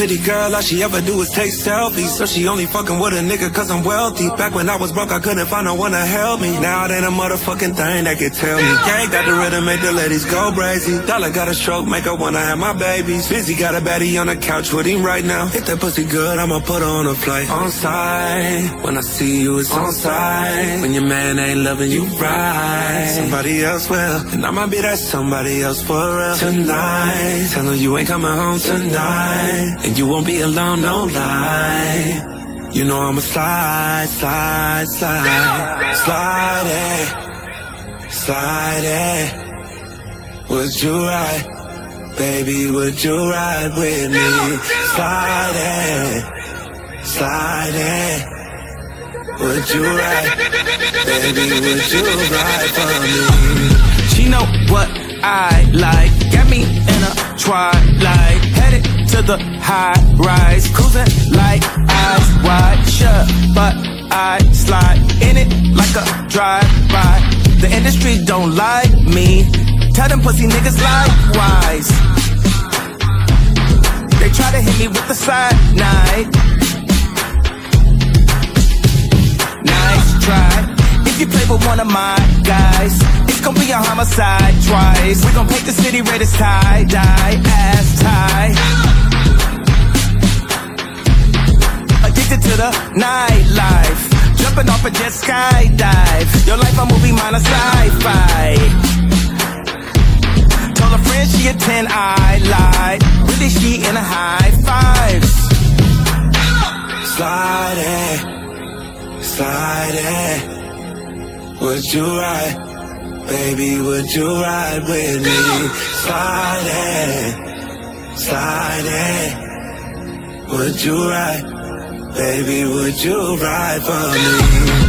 pretty girl, all she ever do is take selfies. So she only fucking with a nigga cause I'm wealthy. Back when I was broke, I couldn't find no one to help me. Now it ain't a motherfucking thing that can tell me. Gang got the rhythm, make the ladies go crazy. Dollar got a stroke, make her wanna have my babies. Busy got a baddie on the couch with him right now. Hit that pussy good, I'ma put her on a flight. On side, when I see you, it's on side. When your man ain't loving you right, somebody else will. And I'ma be that somebody else for real. Tonight, tell her you ain't coming home tonight. And you won't be alone, no lie. You know I'ma slide, slide, slide, slide it, slide it. Would you ride, baby? Would you ride with me? Slide it, slide it. Would you ride, baby? Would you ride for me? She know what I like. Got me in a twilight, high rise, cruising like eyes wide shut, but I slide in it like a drive-by. The industry don't like me. Tell them pussy niggas likewise. They try to hit me with the side night. Nice try. If you play with one of my guys, it's gonna be a homicide twice. We gon' paint the city red as tie dye, ass tie. The nightlife, jumping off a jet skydive. Your life a movie, mine a sci-fi. Told a friend she a 10, I lied. Really, she in a high fives. Slide it, slide it. Would you ride, baby? Would you ride with me? Slide it, slide it. Would you ride, baby? Would you ride for me?